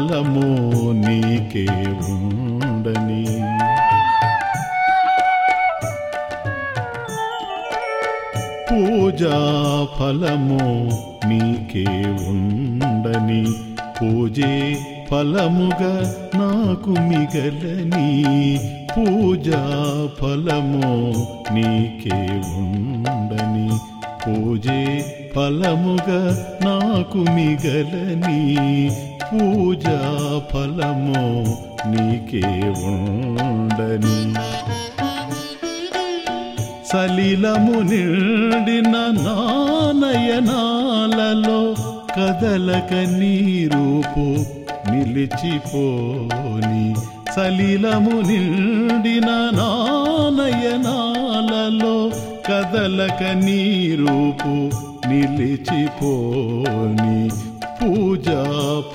కాలము నీకే ఉండని. పూజా ఫలము నీకే ఉండని. పూజే ఫలముగా నాకు మిగలని. పూజా ఫలము నీకే ఉండని. పూజే ఫలముగా నాకు మిగలని. పూజా ఫలము నీకే ఉండని. సలిలము నిండిన నానయనాలలో కదలక నీరూపు నిలిచిపోని. సలిలము నిండిన నానయనాలలో కదలక నీరూపు నిలిచిపోని. పూజా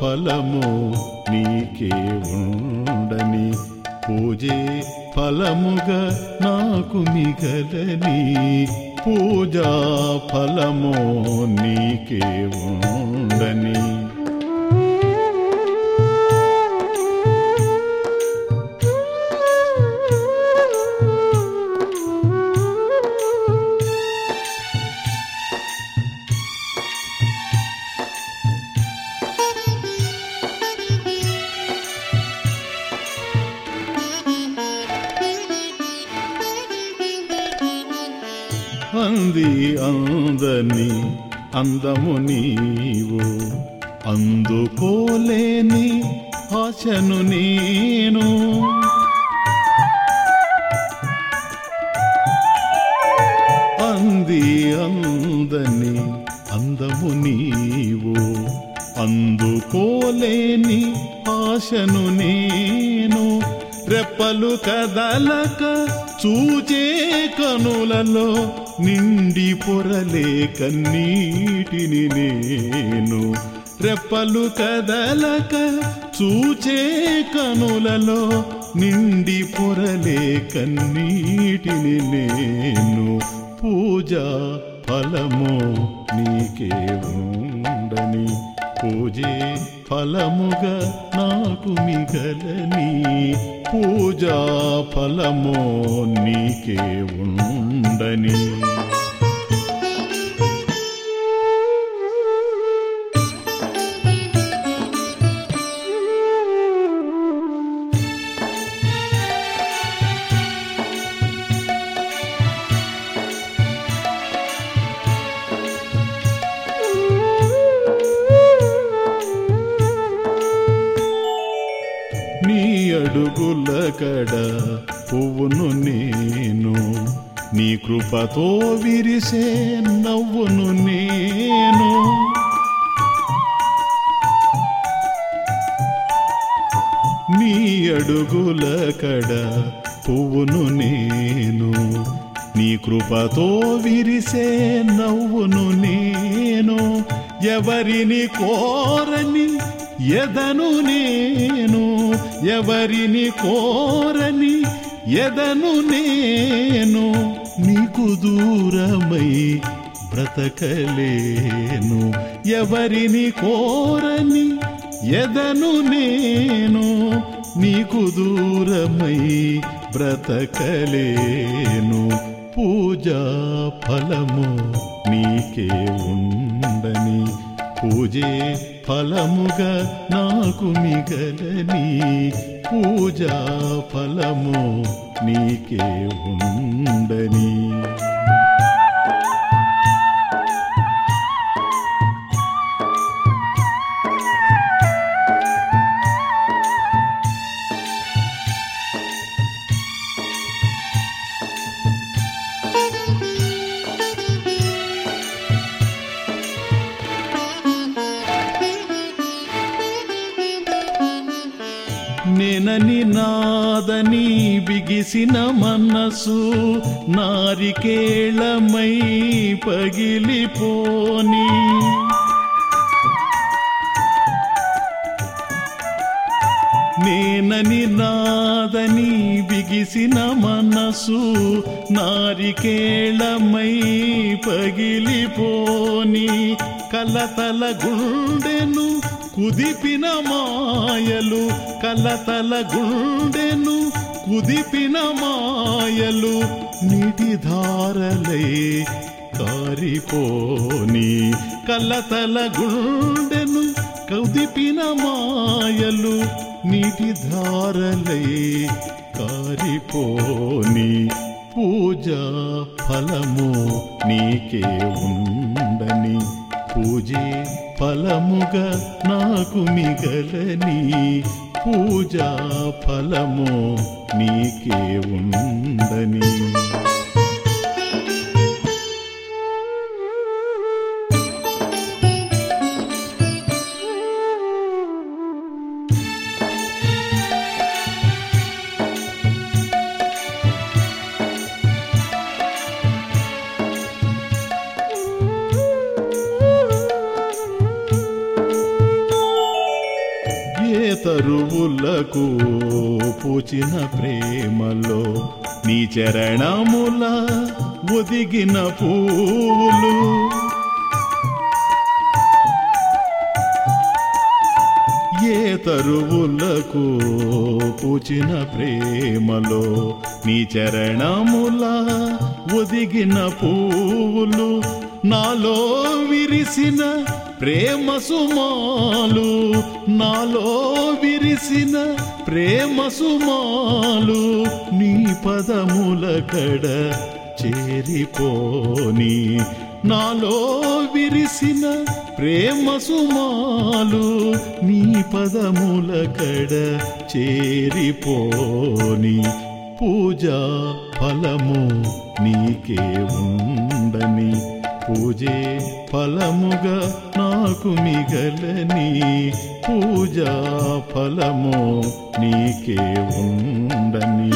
ఫలము నీకే ఉండని. పూజే ఫలముగా నాకు మిగలని. పూజా ఫలము నీకే ఉండని. అంది అందని అందము నీవు. అందుకోలేని ఆశను నేను. అంది అందని అందము నీవు. అందుకోలేని ఆశను నేను. రెప్పలు కదలక చూచే కనులలో నిండి పొరలే కన్నీటిని నేను. రెప్పలు కదలక చూచే కనులలో నిండి పొరలే కన్నీటిని నేను. పూజ ఫలము నీకే ఉండని పూజే ఫలముగా నాకు మిగలని. పూజా ఫలమో నీకే ఉండని. కడ పువ్వును నేను నీ కృపతో విరిసే నవ్వును నేను. నీ అడుగుల కడ పువ్వును నేను నీ కృపతో విరిసే నవ్వును నేను. ఎవరిని కోరని ఎదను నేను ఎవరిని కోరని ఎదను నేను నీకు దూరమై బ్రతకలేను. ఎవరిని కోరని ఎదను నేను నీకు దూరమై బ్రతకలేను. పూజా ఫలము నీకే ఉండని పూజే ఫలముగా నాకు మిగలని పూజా ఫలము నీకే ఉండని. నిన్నెనని నాదని బిగిసిన మనసు నారికేళమై పగిలిపోని. నేనని నాదని బిగిసిన మనసు నారికేళమై పగిలిపోని. కలతల గుండెను కుదిపిన మాయలు కలతల గుండెను కుదిపిన మాయలు నీటి ధారలే కారిపోని కలతల గుండెను కుదిపిన మాయలు నీటి ధారలే కారిపోని పూజ ఫలము నీకే ఉండని పూజే ఫలముగా నాకు మిగలని పూజా ఫలము నీకే ఉందని. తరువులకు పూచిన ప్రేమలో నీ చరణముల ఒదిగిన పూలు. ఏ తరువులకు పూచిన ప్రేమలో నీ చరణముల ఒదిగిన పూలు. నాలో విరిసిన ప్రేమ సుమాలు నాలో విరిసిన ప్రేమ సుమాలు నీ పదముల కడ చేరిపోని. నాలో విరిసిన ప్రేమ సుమాలు నీ పదముల కడ చేరిపోని. పూజా ఫలము నీకే ఉండని. పూజే ఫలముగా నాకు మిగలని పూజా ఫలము నీకే ఉండని.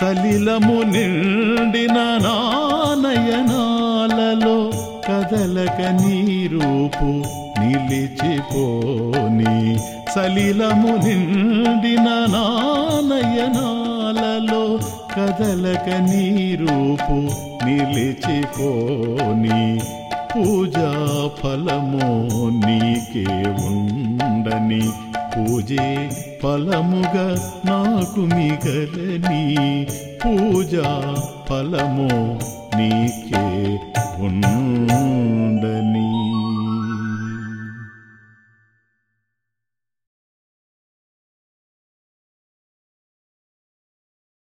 సలిలము నిండిన నానయనాలలో కదలక నీరూపు నిలిచిపోని. సలిలము నిండిన నానయనాలలో కదలక నీరూపు నిలిచిపోని. పూజా ఫలము నీకే ఉండని పూజే ఫలముగా నాకు మిగలని పూజా ఫలము నీకే ఉండని.